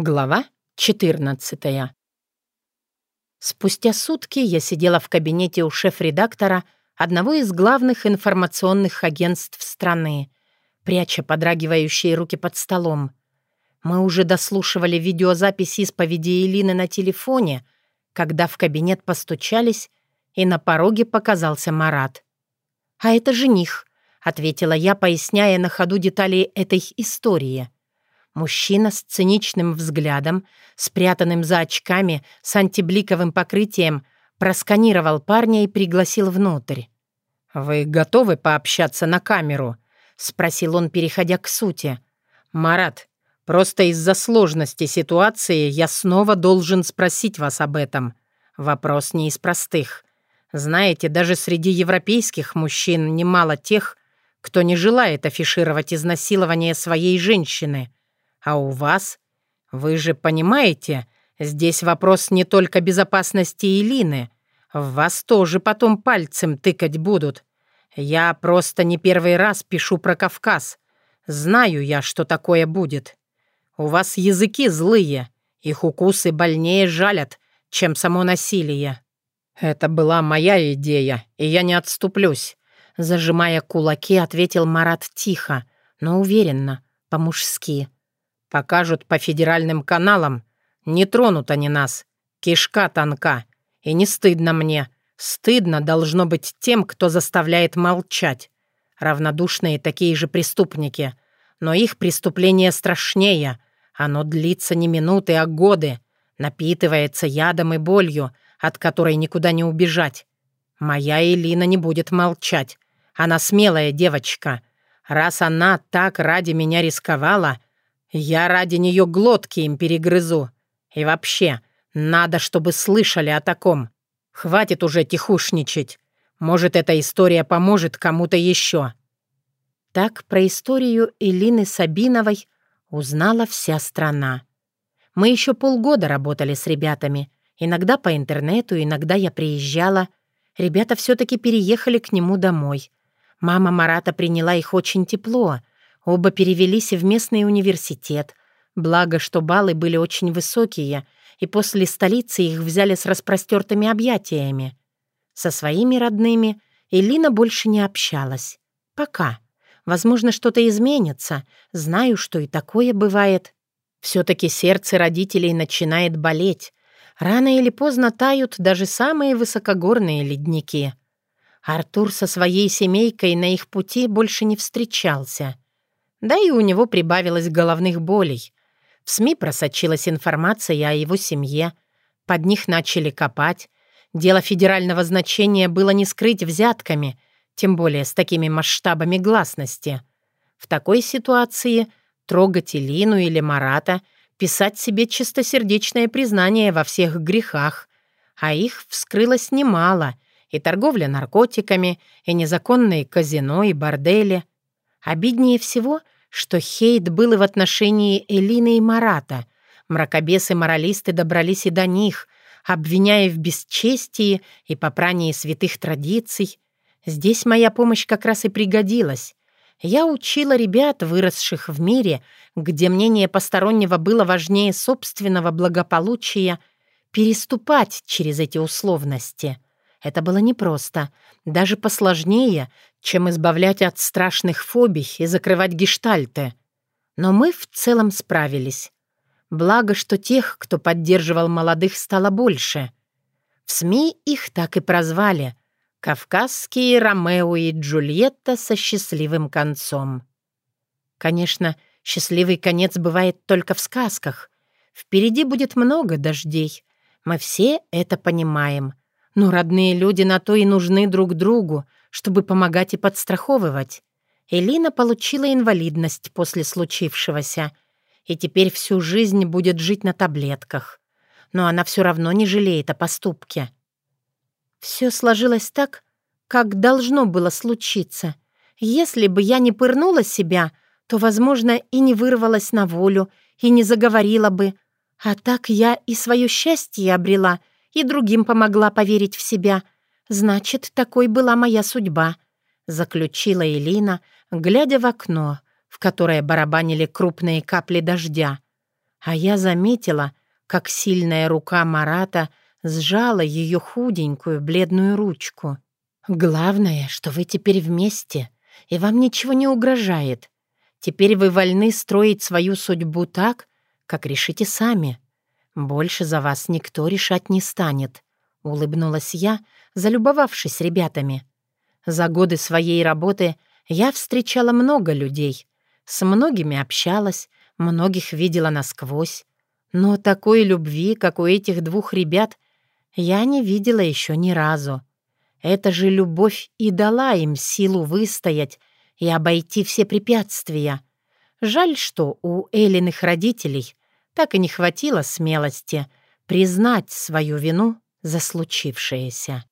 Глава 14 Спустя сутки я сидела в кабинете у шеф-редактора одного из главных информационных агентств страны, пряча подрагивающие руки под столом. Мы уже дослушивали видеозапись исповеди Элины на телефоне, когда в кабинет постучались, и на пороге показался Марат. «А это жених», — ответила я, поясняя на ходу детали этой истории — Мужчина с циничным взглядом, спрятанным за очками, с антибликовым покрытием, просканировал парня и пригласил внутрь. «Вы готовы пообщаться на камеру?» — спросил он, переходя к сути. «Марат, просто из-за сложности ситуации я снова должен спросить вас об этом. Вопрос не из простых. Знаете, даже среди европейских мужчин немало тех, кто не желает афишировать изнасилование своей женщины. А у вас? Вы же понимаете, здесь вопрос не только безопасности Илины. В вас тоже потом пальцем тыкать будут. Я просто не первый раз пишу про Кавказ. Знаю я, что такое будет. У вас языки злые, их укусы больнее жалят, чем само насилие. Это была моя идея, и я не отступлюсь. Зажимая кулаки, ответил Марат тихо, но уверенно, по-мужски. Покажут по федеральным каналам. Не тронут они нас. Кишка тонка. И не стыдно мне. Стыдно должно быть тем, кто заставляет молчать. Равнодушные такие же преступники. Но их преступление страшнее. Оно длится не минуты, а годы. Напитывается ядом и болью, от которой никуда не убежать. Моя Элина не будет молчать. Она смелая девочка. Раз она так ради меня рисковала, я ради нее глотки им перегрызу. И вообще, надо, чтобы слышали о таком. Хватит уже тихушничать. Может, эта история поможет кому-то еще». Так про историю Элины Сабиновой узнала вся страна. Мы еще полгода работали с ребятами. Иногда по интернету, иногда я приезжала. Ребята все-таки переехали к нему домой. Мама Марата приняла их очень тепло, Оба перевелись в местный университет. Благо, что баллы были очень высокие, и после столицы их взяли с распростертыми объятиями. Со своими родными Элина больше не общалась. Пока. Возможно, что-то изменится. Знаю, что и такое бывает. Все-таки сердце родителей начинает болеть. Рано или поздно тают даже самые высокогорные ледники. Артур со своей семейкой на их пути больше не встречался — да и у него прибавилось головных болей. В СМИ просочилась информация о его семье. Под них начали копать. Дело федерального значения было не скрыть взятками, тем более с такими масштабами гласности. В такой ситуации трогать Илину или Марата, писать себе чистосердечное признание во всех грехах. А их вскрылось немало — и торговля наркотиками, и незаконные казино, и бордели — Обиднее всего, что хейт был и в отношении Элины и Марата. Мракобесы-моралисты добрались и до них, обвиняя в бесчестии и попрании святых традиций. Здесь моя помощь как раз и пригодилась. Я учила ребят, выросших в мире, где мнение постороннего было важнее собственного благополучия, переступать через эти условности — это было непросто, даже посложнее, чем избавлять от страшных фобий и закрывать гештальты. Но мы в целом справились. Благо, что тех, кто поддерживал молодых, стало больше. В СМИ их так и прозвали — «Кавказские Ромео и Джульетта со счастливым концом». Конечно, счастливый конец бывает только в сказках. Впереди будет много дождей. Мы все это понимаем. Но родные люди на то и нужны друг другу, чтобы помогать и подстраховывать. Элина получила инвалидность после случившегося и теперь всю жизнь будет жить на таблетках. Но она все равно не жалеет о поступке. Все сложилось так, как должно было случиться. Если бы я не пырнула себя, то, возможно, и не вырвалась на волю, и не заговорила бы. А так я и свое счастье обрела — и другим помогла поверить в себя. Значит, такой была моя судьба», — заключила Элина, глядя в окно, в которое барабанили крупные капли дождя. а я заметила, как сильная рука Марата сжала ее худенькую бледную ручку. «Главное, что вы теперь вместе, и вам ничего не угрожает. Теперь вы вольны строить свою судьбу так, как решите сами. Больше за вас никто решать не станет», — улыбнулась я, залюбовавшись ребятами. За годы своей работы я встречала много людей, с многими общалась, многих видела насквозь. Но такой любви, как у этих двух ребят, я не видела еще ни разу. Эта же любовь и дала им силу выстоять и обойти все препятствия. Жаль, что у Элиных родителей так и не хватило смелости признать свою вину за случившееся.